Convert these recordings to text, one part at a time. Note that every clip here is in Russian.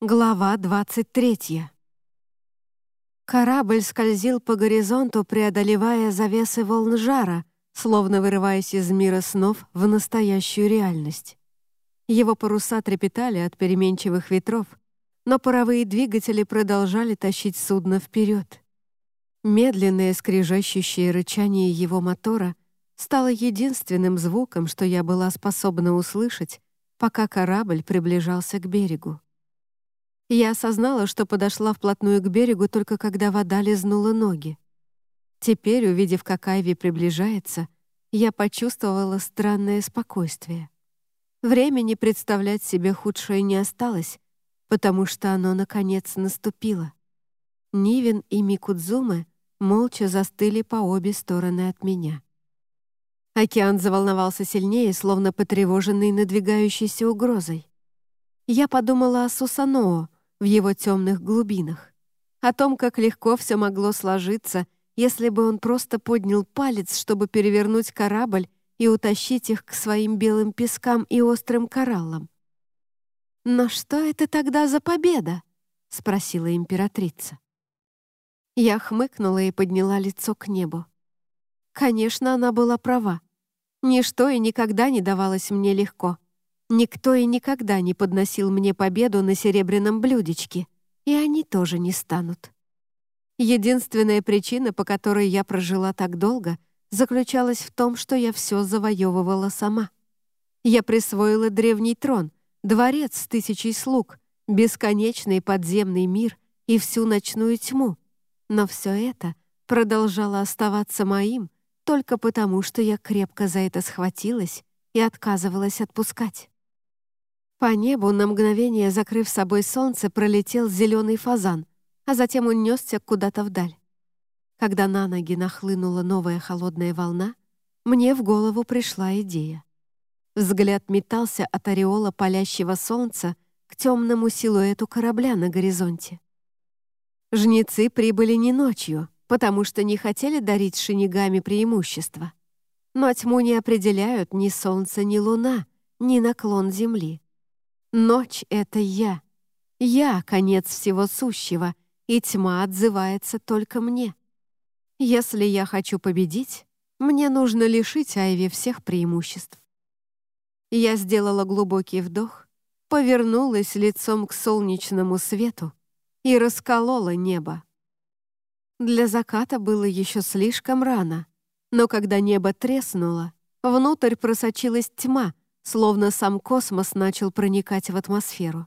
Глава 23. Корабль скользил по горизонту, преодолевая завесы волн жара, словно вырываясь из мира снов в настоящую реальность. Его паруса трепетали от переменчивых ветров, но паровые двигатели продолжали тащить судно вперед. Медленное скрижащущее рычание его мотора стало единственным звуком, что я была способна услышать, пока корабль приближался к берегу. Я осознала, что подошла вплотную к берегу только когда вода лизнула ноги. Теперь, увидев, как Айви приближается, я почувствовала странное спокойствие. Времени представлять себе худшее не осталось, потому что оно, наконец, наступило. Нивен и Микудзуме молча застыли по обе стороны от меня. Океан заволновался сильнее, словно потревоженный надвигающейся угрозой. Я подумала о Сусаноо, в его темных глубинах, о том, как легко все могло сложиться, если бы он просто поднял палец, чтобы перевернуть корабль и утащить их к своим белым пескам и острым кораллам. «Но что это тогда за победа?» — спросила императрица. Я хмыкнула и подняла лицо к небу. Конечно, она была права. Ничто и никогда не давалось мне легко. Никто и никогда не подносил мне победу на серебряном блюдечке, и они тоже не станут. Единственная причина, по которой я прожила так долго, заключалась в том, что я все завоевывала сама. Я присвоила древний трон, дворец с тысячей слуг, бесконечный подземный мир и всю ночную тьму. Но все это продолжало оставаться моим только потому, что я крепко за это схватилась и отказывалась отпускать. По небу, на мгновение закрыв собой солнце, пролетел зеленый фазан, а затем унесся куда-то вдаль. Когда на ноги нахлынула новая холодная волна, мне в голову пришла идея. Взгляд метался от ореола палящего солнца к темному силуэту корабля на горизонте. Жнецы прибыли не ночью, потому что не хотели дарить шинигами преимущество. Но тьму не определяют ни солнце, ни луна, ни наклон земли. Ночь — это я. Я — конец всего сущего, и тьма отзывается только мне. Если я хочу победить, мне нужно лишить Айви всех преимуществ. Я сделала глубокий вдох, повернулась лицом к солнечному свету и расколола небо. Для заката было еще слишком рано, но когда небо треснуло, внутрь просочилась тьма, словно сам космос начал проникать в атмосферу.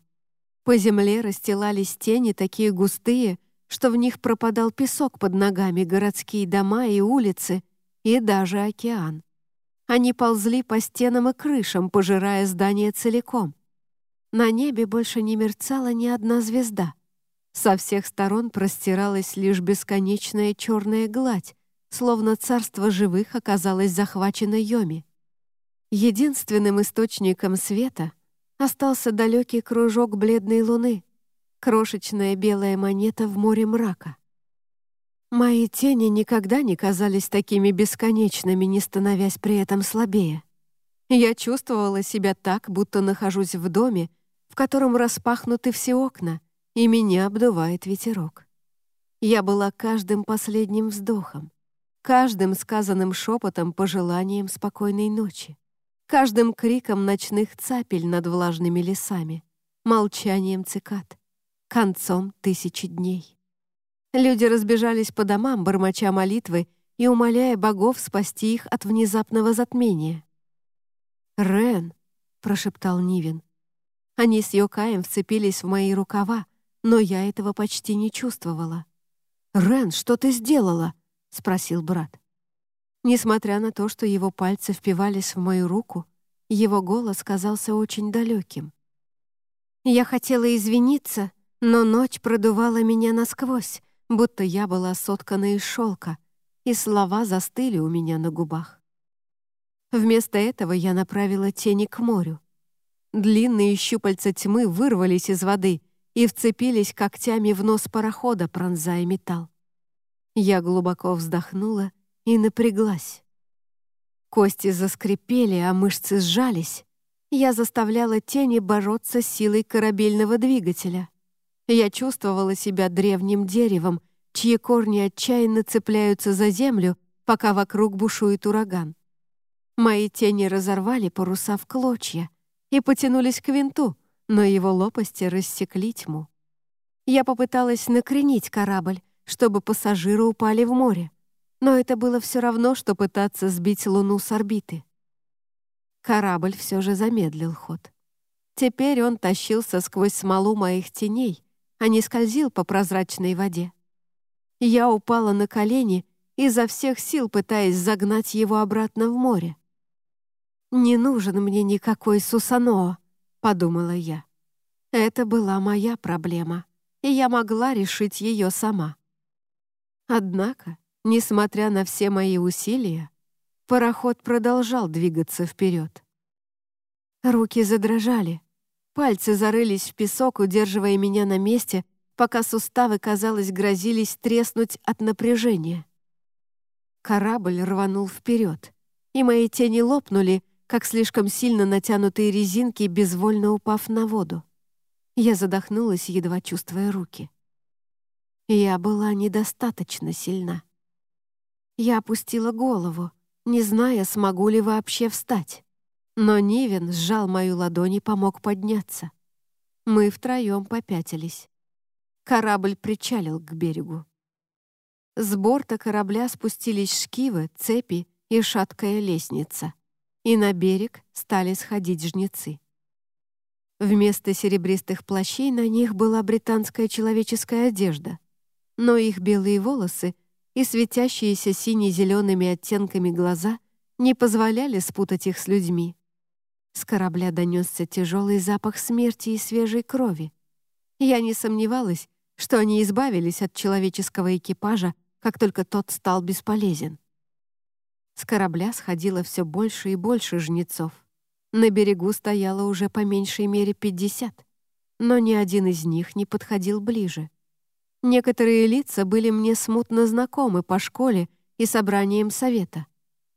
По земле расстилались тени такие густые, что в них пропадал песок под ногами, городские дома и улицы, и даже океан. Они ползли по стенам и крышам, пожирая здание целиком. На небе больше не мерцала ни одна звезда. Со всех сторон простиралась лишь бесконечная черная гладь, словно царство живых оказалось захвачено Йоми. Единственным источником света остался далекий кружок бледной луны, крошечная белая монета в море мрака. Мои тени никогда не казались такими бесконечными, не становясь при этом слабее. Я чувствовала себя так, будто нахожусь в доме, в котором распахнуты все окна, и меня обдувает ветерок. Я была каждым последним вздохом, каждым сказанным шепотом пожеланием спокойной ночи каждым криком ночных цапель над влажными лесами, молчанием цикад, концом тысячи дней. Люди разбежались по домам, бормоча молитвы и умоляя богов спасти их от внезапного затмения. «Рен!» — прошептал Нивен. Они с Йокаем вцепились в мои рукава, но я этого почти не чувствовала. «Рен, что ты сделала?» — спросил брат. Несмотря на то, что его пальцы впивались в мою руку, его голос казался очень далеким. Я хотела извиниться, но ночь продувала меня насквозь, будто я была соткана из шелка, и слова застыли у меня на губах. Вместо этого я направила тени к морю. Длинные щупальца тьмы вырвались из воды и вцепились когтями в нос парохода, пронзая металл. Я глубоко вздохнула и напряглась. Кости заскрипели, а мышцы сжались. Я заставляла тени бороться силой корабельного двигателя, Я чувствовала себя древним деревом, чьи корни отчаянно цепляются за землю, пока вокруг бушует ураган. Мои тени разорвали паруса в клочья и потянулись к винту, но его лопасти рассекли тьму. Я попыталась накренить корабль, чтобы пассажиры упали в море, но это было все равно, что пытаться сбить Луну с орбиты. Корабль все же замедлил ход. Теперь он тащился сквозь смолу моих теней, а не скользил по прозрачной воде. Я упала на колени, изо всех сил пытаясь загнать его обратно в море. «Не нужен мне никакой Сусаноа», — подумала я. Это была моя проблема, и я могла решить ее сама. Однако, несмотря на все мои усилия, пароход продолжал двигаться вперед. Руки задрожали, Пальцы зарылись в песок, удерживая меня на месте, пока суставы, казалось, грозились треснуть от напряжения. Корабль рванул вперед, и мои тени лопнули, как слишком сильно натянутые резинки, безвольно упав на воду. Я задохнулась, едва чувствуя руки. Я была недостаточно сильна. Я опустила голову, не зная, смогу ли вообще встать. Но Нивен сжал мою ладонь и помог подняться. Мы втроем попятились. Корабль причалил к берегу. С борта корабля спустились шкивы, цепи и шаткая лестница. И на берег стали сходить жнецы. Вместо серебристых плащей на них была британская человеческая одежда, но их белые волосы и светящиеся сине-зелеными оттенками глаза не позволяли спутать их с людьми. С корабля донесся тяжелый запах смерти и свежей крови. Я не сомневалась, что они избавились от человеческого экипажа, как только тот стал бесполезен. С корабля сходило все больше и больше жнецов. На берегу стояло уже по меньшей мере пятьдесят, но ни один из них не подходил ближе. Некоторые лица были мне смутно знакомы по школе и собраниям совета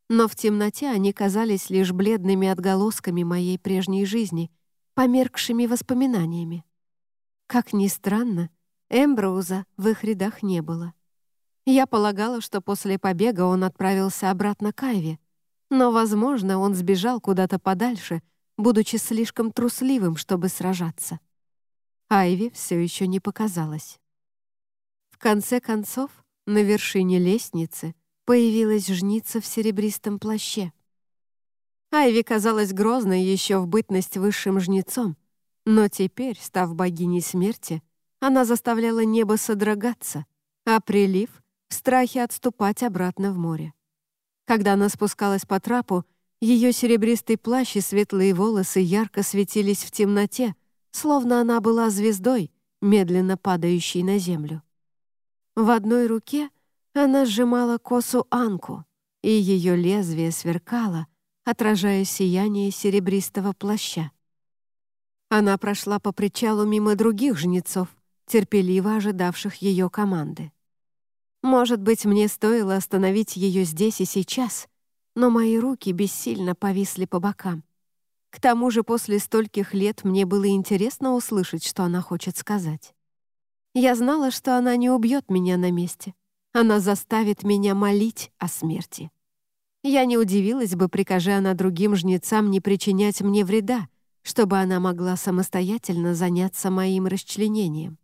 но в темноте они казались лишь бледными отголосками моей прежней жизни, померкшими воспоминаниями. Как ни странно, Эмброуза в их рядах не было. Я полагала, что после побега он отправился обратно к Айве, но, возможно, он сбежал куда-то подальше, будучи слишком трусливым, чтобы сражаться. Айви все еще не показалась. Конце концов, на вершине лестницы — появилась жница в серебристом плаще. Айви казалась грозной еще в бытность высшим жнецом, но теперь, став богиней смерти, она заставляла небо содрогаться, а прилив — в страхе отступать обратно в море. Когда она спускалась по трапу, ее серебристый плащ и светлые волосы ярко светились в темноте, словно она была звездой, медленно падающей на землю. В одной руке она сжимала косу Анку, и ее лезвие сверкало, отражая сияние серебристого плаща. Она прошла по причалу мимо других жнецов, терпеливо ожидавших ее команды. Может быть, мне стоило остановить ее здесь и сейчас, но мои руки бессильно повисли по бокам. К тому же после стольких лет мне было интересно услышать, что она хочет сказать. Я знала, что она не убьет меня на месте, она заставит меня молить о смерти. Я не удивилась бы, прикажи она другим жнецам не причинять мне вреда, чтобы она могла самостоятельно заняться моим расчленением.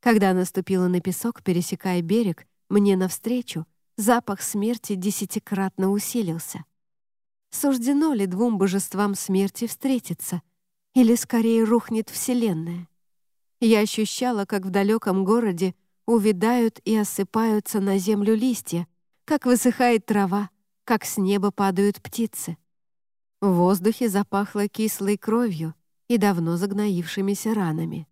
Когда наступила на песок, пересекая берег, мне навстречу запах смерти десятикратно усилился. Суждено ли двум божествам смерти встретиться? Или скорее рухнет Вселенная? Я ощущала, как в далеком городе увядают и осыпаются на землю листья, как высыхает трава, как с неба падают птицы. В воздухе запахло кислой кровью и давно загноившимися ранами.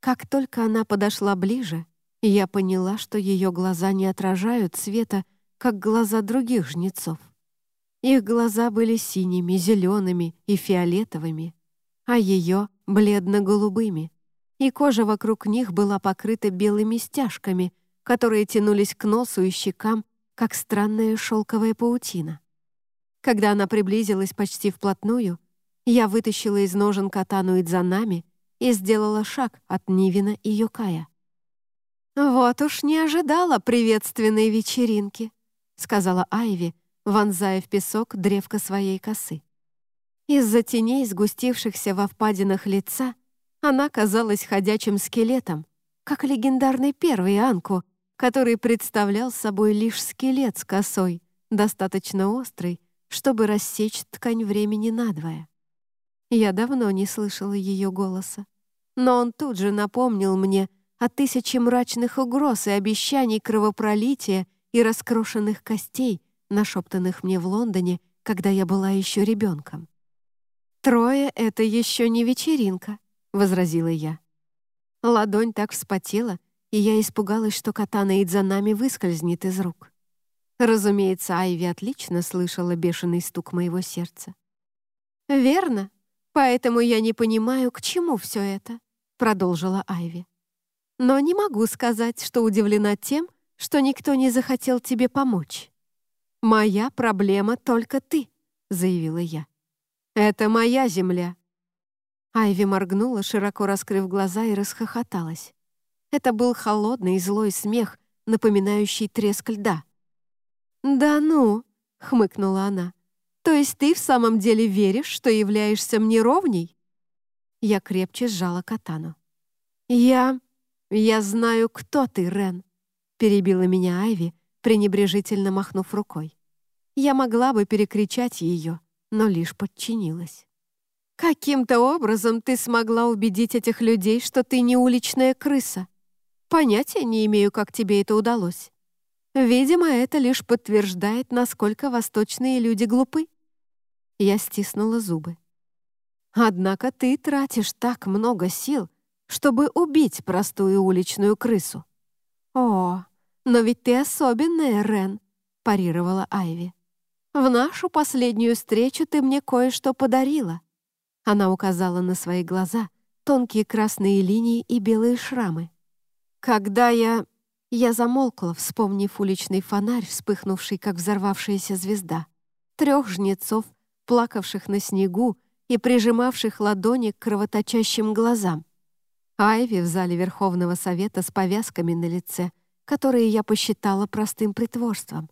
Как только она подошла ближе, я поняла, что ее глаза не отражают света, как глаза других жнецов. Их глаза были синими, зелеными и фиолетовыми, а ее — бледно-голубыми и кожа вокруг них была покрыта белыми стяжками, которые тянулись к носу и щекам, как странная шелковая паутина. Когда она приблизилась почти вплотную, я вытащила из ножен катану Идзанами и сделала шаг от Нивина и Юкая. «Вот уж не ожидала приветственной вечеринки», — сказала Айви, вонзая в песок древко своей косы. Из-за теней, сгустившихся во впадинах лица, она казалась ходячим скелетом, как легендарный первый Анку, который представлял собой лишь скелет с косой, достаточно острый, чтобы рассечь ткань времени надвое. Я давно не слышала ее голоса, но он тут же напомнил мне о тысяче мрачных угроз и обещаний кровопролития и раскрошенных костей, нашептанных мне в Лондоне, когда я была еще ребенком. «Трое — это еще не вечеринка», — возразила я. Ладонь так вспотела, и я испугалась, что катана нами выскользнет из рук. Разумеется, Айви отлично слышала бешеный стук моего сердца. «Верно, поэтому я не понимаю, к чему все это», — продолжила Айви. «Но не могу сказать, что удивлена тем, что никто не захотел тебе помочь. Моя проблема только ты», — заявила я. «Это моя земля». Айви моргнула, широко раскрыв глаза, и расхохоталась. Это был холодный и злой смех, напоминающий треск льда. «Да ну!» — хмыкнула она. «То есть ты в самом деле веришь, что являешься мне ровней?» Я крепче сжала катану. «Я... я знаю, кто ты, Рен», — перебила меня Айви, пренебрежительно махнув рукой. Я могла бы перекричать ее, но лишь подчинилась. «Каким-то образом ты смогла убедить этих людей, что ты не уличная крыса. Понятия не имею, как тебе это удалось. Видимо, это лишь подтверждает, насколько восточные люди глупы. Я стиснула зубы. Однако ты тратишь так много сил, чтобы убить простую уличную крысу. О, но ведь ты особенная, Рен, парировала Айви. В нашу последнюю встречу ты мне кое-что подарила. Она указала на свои глаза, тонкие красные линии и белые шрамы. Когда я я замолкла, вспомнив уличный фонарь, вспыхнувший, как взорвавшаяся звезда. Трех жнецов, плакавших на снегу и прижимавших ладони к кровоточащим глазам. Айви в зале Верховного Совета с повязками на лице, которые я посчитала простым притворством.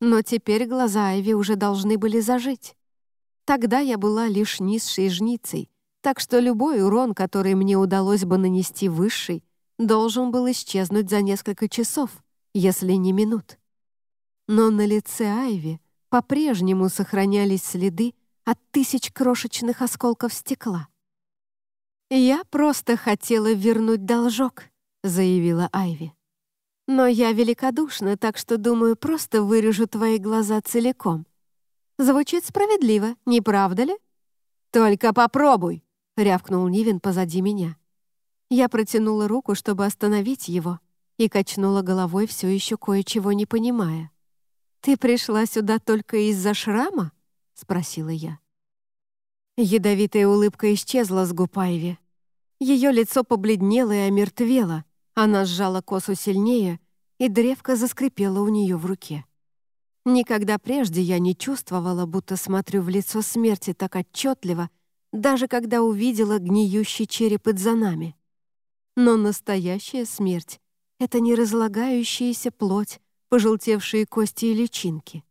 Но теперь глаза Айви уже должны были зажить. Тогда я была лишь низшей жницей, так что любой урон, который мне удалось бы нанести высший, должен был исчезнуть за несколько часов, если не минут. Но на лице Айви по-прежнему сохранялись следы от тысяч крошечных осколков стекла. «Я просто хотела вернуть должок», — заявила Айви. «Но я великодушна, так что, думаю, просто вырежу твои глаза целиком. Звучит справедливо, не правда ли?» «Только попробуй», — рявкнул Нивен позади меня. Я протянула руку, чтобы остановить его, и качнула головой, все еще кое-чего не понимая. «Ты пришла сюда только из-за шрама?» — спросила я. Ядовитая улыбка исчезла с губ Айви. Ее лицо побледнело и омертвело, она сжала косу сильнее, и древко заскрипело у нее в руке. Никогда прежде я не чувствовала, будто смотрю в лицо смерти так отчетливо, даже когда увидела гниющий череп нами. Но настоящая смерть — это не разлагающаяся плоть, пожелтевшие кости и личинки.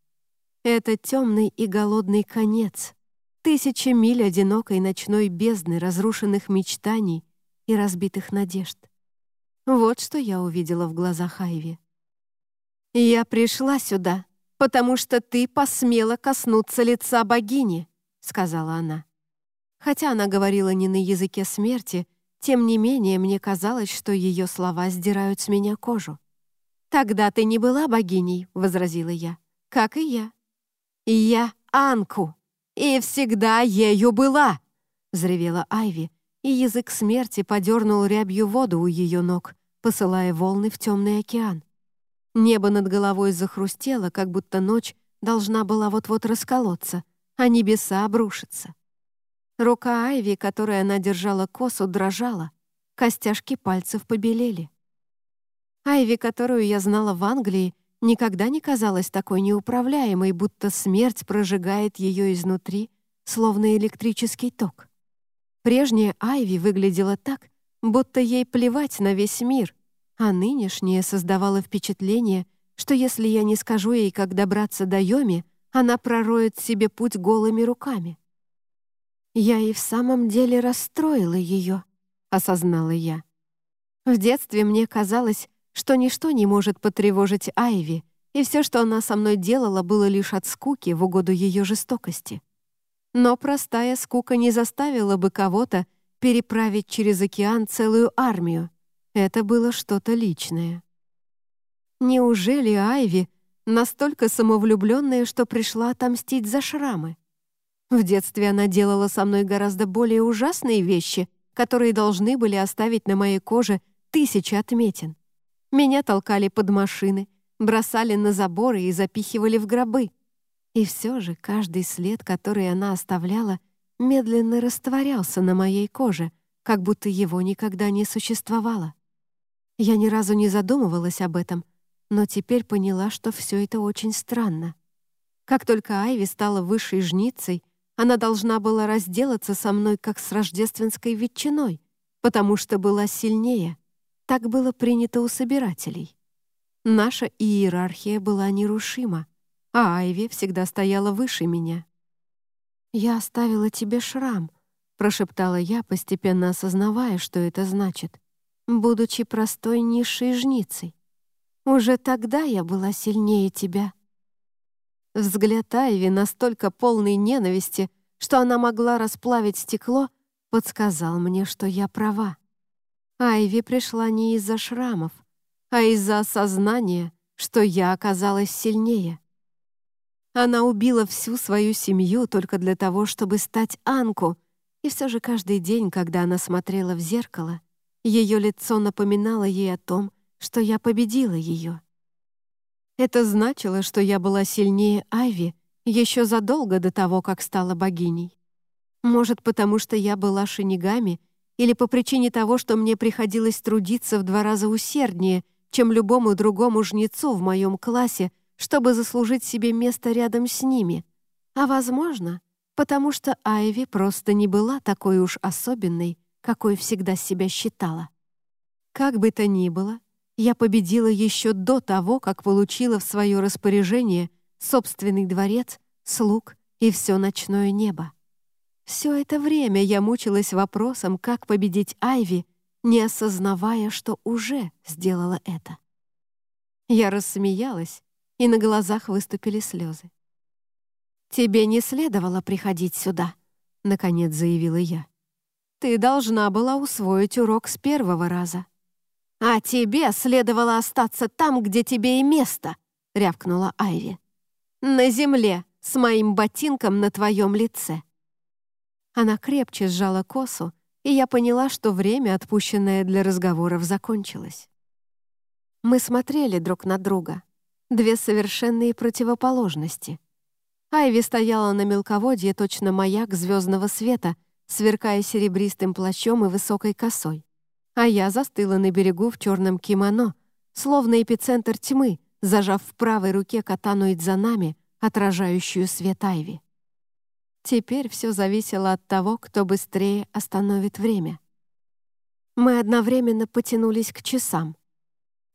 Это темный и голодный конец, тысячи миль одинокой ночной бездны разрушенных мечтаний и разбитых надежд. Вот что я увидела в глазах Айви. «Я пришла сюда, потому что ты посмела коснуться лица богини», — сказала она. Хотя она говорила не на языке смерти, тем не менее, мне казалось, что ее слова сдирают с меня кожу. «Тогда ты не была богиней», — возразила я, — «как и я». «Я Анку, и всегда ею была», — взревела Айви, и язык смерти подернул рябью воду у ее ног, посылая волны в темный океан. Небо над головой захрустело, как будто ночь должна была вот-вот расколоться, а небеса обрушиться. Рука Айви, которой она держала косу, дрожала. Костяшки пальцев побелели. Айви, которую я знала в Англии, никогда не казалась такой неуправляемой, будто смерть прожигает ее изнутри, словно электрический ток. Прежняя Айви выглядела так, будто ей плевать на весь мир, а нынешняя создавала впечатление, что если я не скажу ей, как добраться до Йоми, она пророет себе путь голыми руками. «Я и в самом деле расстроила ее», — осознала я. В детстве мне казалось, что ничто не может потревожить Айви, и все, что она со мной делала, было лишь от скуки в угоду ее жестокости. Но простая скука не заставила бы кого-то переправить через океан целую армию. Это было что-то личное. Неужели Айви настолько самовлюбленная, что пришла отомстить за шрамы? В детстве она делала со мной гораздо более ужасные вещи, которые должны были оставить на моей коже тысячи отметин. Меня толкали под машины, бросали на заборы и запихивали в гробы. И все же каждый след, который она оставляла, медленно растворялся на моей коже, как будто его никогда не существовало. Я ни разу не задумывалась об этом, но теперь поняла, что все это очень странно. Как только Айви стала высшей жницей, она должна была разделаться со мной, как с рождественской ветчиной, потому что была сильнее. Так было принято у собирателей. Наша иерархия была нерушима, а Айви всегда стояла выше меня. «Я оставила тебе шрам», — прошептала я, постепенно осознавая, что это значит, будучи простой низшей жницей. «Уже тогда я была сильнее тебя». Взгляд Айви, настолько полный ненависти, что она могла расплавить стекло, подсказал мне, что я права. Айви пришла не из-за шрамов, а из-за осознания, что я оказалась сильнее. Она убила всю свою семью только для того, чтобы стать Анку, и все же каждый день, когда она смотрела в зеркало, ее лицо напоминало ей о том, что я победила ее. Это значило, что я была сильнее Айви еще задолго до того, как стала богиней. Может, потому что я была шинигами, или по причине того, что мне приходилось трудиться в два раза усерднее, чем любому другому жнецу в моем классе, чтобы заслужить себе место рядом с ними. А, возможно, потому что Айви просто не была такой уж особенной, какой всегда себя считала. Как бы то ни было, я победила еще до того, как получила в свое распоряжение собственный дворец, слуг и все ночное небо. Все это время я мучилась вопросом, как победить Айви, не осознавая, что уже сделала это. Я рассмеялась, и на глазах выступили слезы. «Тебе не следовало приходить сюда», — наконец заявила я. «Ты должна была усвоить урок с первого раза». «А тебе следовало остаться там, где тебе и место», — рявкнула Айви. «На земле, с моим ботинком на твоем лице». Она крепче сжала косу, и я поняла, что время, отпущенное для разговоров, закончилось. Мы смотрели друг на друга, две совершенные противоположности. Айви стояла на мелководье точно маяк звездного света, сверкая серебристым плащом и высокой косой а я застыла на берегу в черном кимоно, словно эпицентр тьмы, зажав в правой руке катану Идзанами, отражающую свет Айви. Теперь все зависело от того, кто быстрее остановит время. Мы одновременно потянулись к часам.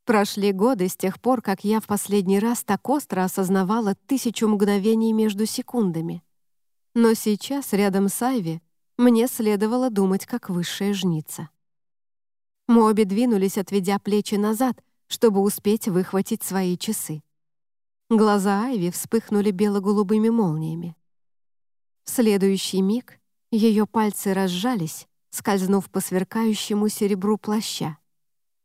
Прошли годы с тех пор, как я в последний раз так остро осознавала тысячу мгновений между секундами. Но сейчас, рядом с Айви, мне следовало думать как высшая жница. Мы обе двинулись, отведя плечи назад, чтобы успеть выхватить свои часы. Глаза Айви вспыхнули бело-голубыми молниями. В следующий миг ее пальцы разжались, скользнув по сверкающему серебру плаща.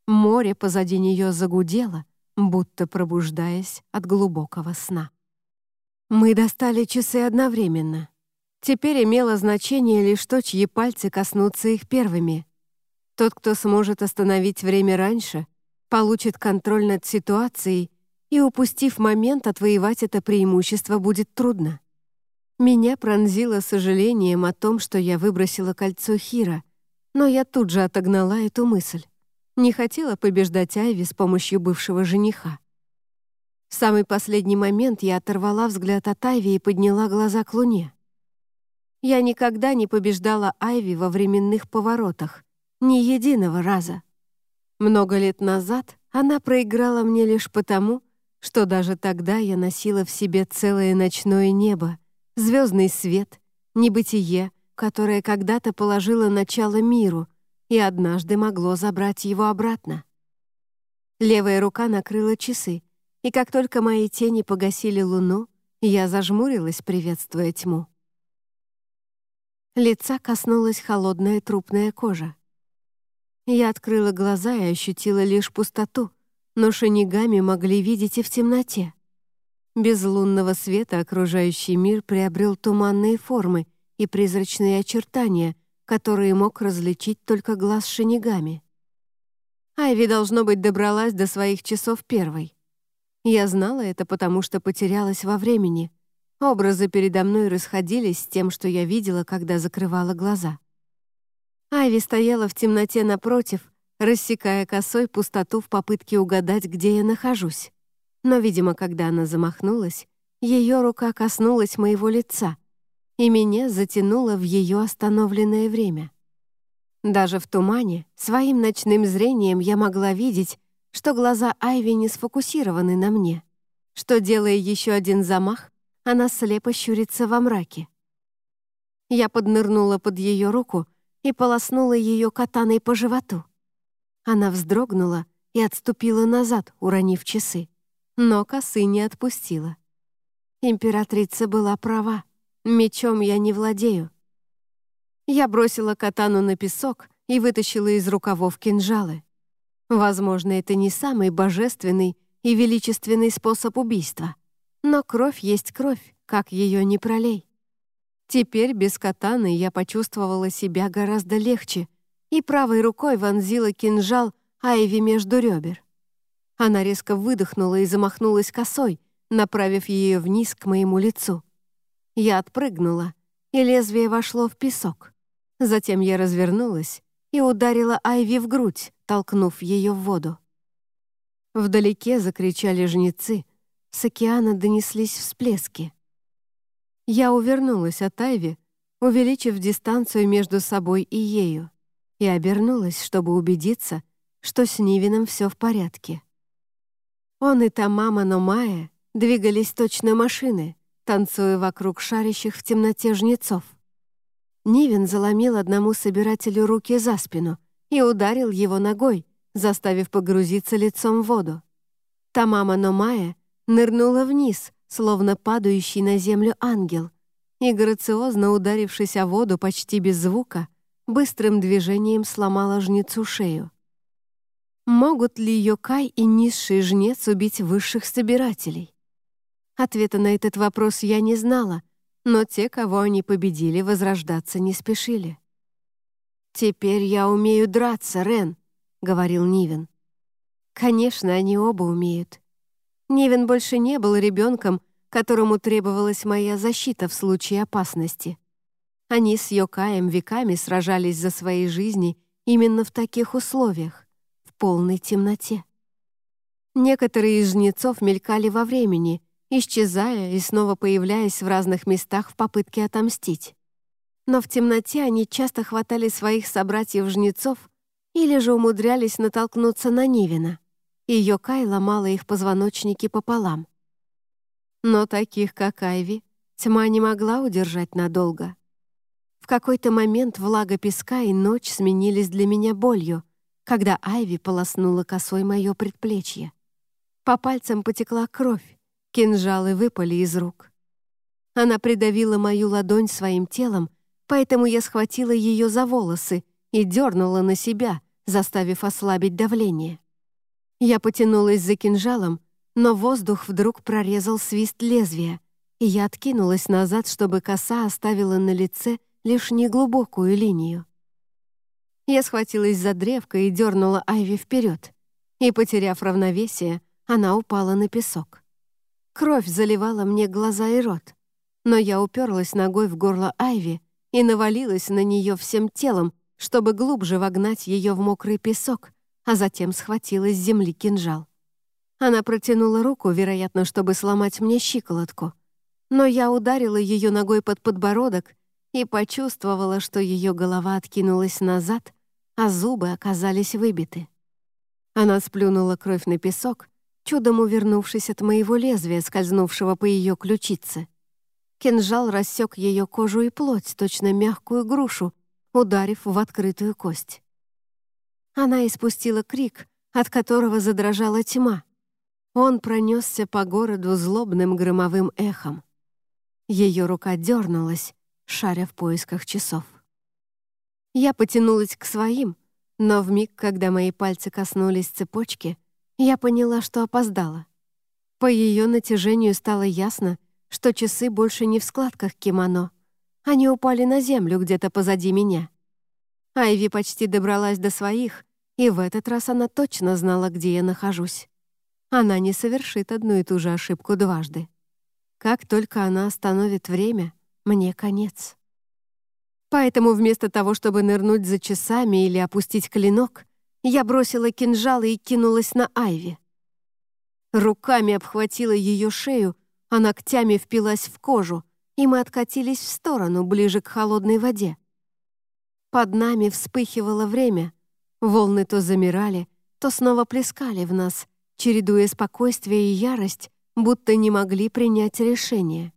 Море позади нее загудело, будто пробуждаясь от глубокого сна. Мы достали часы одновременно. Теперь имело значение лишь то, чьи пальцы коснутся их первыми, тот, кто сможет остановить время раньше, получит контроль над ситуацией, и, упустив момент, отвоевать это преимущество будет трудно. Меня пронзило сожалением о том, что я выбросила кольцо Хира, но я тут же отогнала эту мысль. Не хотела побеждать Айви с помощью бывшего жениха. В самый последний момент я оторвала взгляд от Айви и подняла глаза к луне. Я никогда не побеждала Айви во временных поворотах, ни единого раза. Много лет назад она проиграла мне лишь потому, что даже тогда я носила в себе целое ночное небо, звездный свет, небытие, которое когда-то положило начало миру и однажды могло забрать его обратно. Левая рука накрыла часы, и как только мои тени погасили луну, я зажмурилась, приветствуя тьму. Лица коснулась холодная трупная кожа. Я открыла глаза и ощутила лишь пустоту, но шинигами могли видеть и в темноте. Без лунного света окружающий мир приобрел туманные формы и призрачные очертания, которые мог различить только глаз шинигами. Айви, должно быть, добралась до своих часов первой. Я знала это, потому что потерялась во времени. Образы передо мной расходились с тем, что я видела, когда закрывала глаза. Айви стояла в темноте напротив, рассекая косой пустоту в попытке угадать, где я нахожусь. Но, видимо, когда она замахнулась, ее рука коснулась моего лица, и меня затянуло в ее остановленное время. Даже в тумане, своим ночным зрением я могла видеть, что глаза Айви не сфокусированы на мне, что, делая еще один замах, она слепо щурится во мраке. Я поднырнула под ее руку и полоснула ее катаной по животу. Она вздрогнула и отступила назад, уронив часы. Но косы не отпустила. Императрица была права. Мечом я не владею. Я бросила катану на песок и вытащила из рукавов кинжалы. Возможно, это не самый божественный и величественный способ убийства. Но кровь есть кровь, как ее не пролей. Теперь без катаны я почувствовала себя гораздо легче и правой рукой вонзила кинжал Айви между ребер. Она резко выдохнула и замахнулась косой, направив ее вниз к моему лицу. Я отпрыгнула, и лезвие вошло в песок. Затем я развернулась и ударила Айви в грудь, толкнув ее в воду. Вдалеке закричали жнецы, с океана донеслись всплески. Я увернулась от Айви, увеличив дистанцию между собой и ею и обернулась, чтобы убедиться, что с Нивином все в порядке. Он и Тамама Номая двигались точно машины, танцуя вокруг шарящих в темноте жнецов. Нивин заломил одному собирателю руки за спину и ударил его ногой, заставив погрузиться лицом в воду. Тамама Номая нырнула вниз, словно падающий на землю ангел, и, грациозно ударившись о воду почти без звука, быстрым движением сломала жнецу шею. Могут ли Йокай и низший жнец убить высших собирателей? Ответа на этот вопрос я не знала, но те, кого они победили, возрождаться не спешили. «Теперь я умею драться, Рен», — говорил Нивен. Конечно, они оба умеют. Нивен больше не был ребенком, которому требовалась моя защита в случае опасности. Они с Йокаем веками сражались за свои жизни именно в таких условиях, в полной темноте. Некоторые из жнецов мелькали во времени, исчезая и снова появляясь в разных местах в попытке отомстить. Но в темноте они часто хватали своих собратьев-жнецов или же умудрялись натолкнуться на Нивина, и Йокай ломала их позвоночники пополам. Но таких, как Айви, тьма не могла удержать надолго. В какой-то момент влага песка и ночь сменились для меня болью, когда Айви полоснула косой мое предплечье. По пальцам потекла кровь, кинжалы выпали из рук. Она придавила мою ладонь своим телом, поэтому я схватила ее за волосы и дернула на себя, заставив ослабить давление. Я потянулась за кинжалом, но воздух вдруг прорезал свист лезвия, и я откинулась назад, чтобы коса оставила на лице лишь неглубокую линию. Я схватилась за древко и дернула Айви вперед, и, потеряв равновесие, она упала на песок. Кровь заливала мне глаза и рот, но я уперлась ногой в горло Айви и навалилась на нее всем телом, чтобы глубже вогнать ее в мокрый песок, а затем схватила с земли кинжал. Она протянула руку, вероятно, чтобы сломать мне щиколотку, но я ударила ее ногой под подбородок и почувствовала, что ее голова откинулась назад, а зубы оказались выбиты. Она сплюнула кровь на песок, чудом увернувшись от моего лезвия, скользнувшего по ее ключице. Кинжал рассек ее кожу и плоть, точно мягкую грушу, ударив в открытую кость. Она испустила крик, от которого задрожала тьма. Он пронесся по городу злобным громовым эхом. Ее рука дернулась, шаря в поисках часов. Я потянулась к своим, но в миг, когда мои пальцы коснулись цепочки, я поняла, что опоздала. По ее натяжению стало ясно, что часы больше не в складках кимоно. Они упали на землю где-то позади меня. Айви почти добралась до своих, и в этот раз она точно знала, где я нахожусь. Она не совершит одну и ту же ошибку дважды. Как только она остановит время, мне конец. Поэтому вместо того, чтобы нырнуть за часами или опустить клинок, я бросила кинжал и кинулась на Айви. Руками обхватила ее шею, а ногтями впилась в кожу, и мы откатились в сторону, ближе к холодной воде. Под нами вспыхивало время. Волны то замирали, то снова плескали в нас, чередуя спокойствие и ярость, будто не могли принять решение.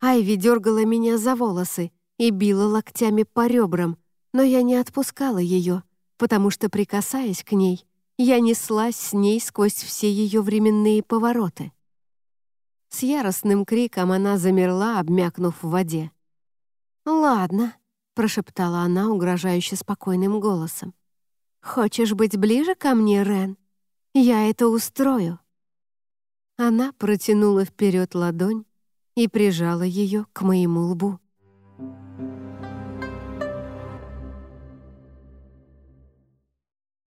Айви дергала меня за волосы и била локтями по ребрам, но я не отпускала ее, потому что, прикасаясь к ней, я неслась с ней сквозь все ее временные повороты. С яростным криком она замерла, обмякнув в воде. «Ладно», — прошептала она угрожающе спокойным голосом. «Хочешь быть ближе ко мне, Рен? Я это устрою». Она протянула вперед ладонь и прижала ее к моему лбу.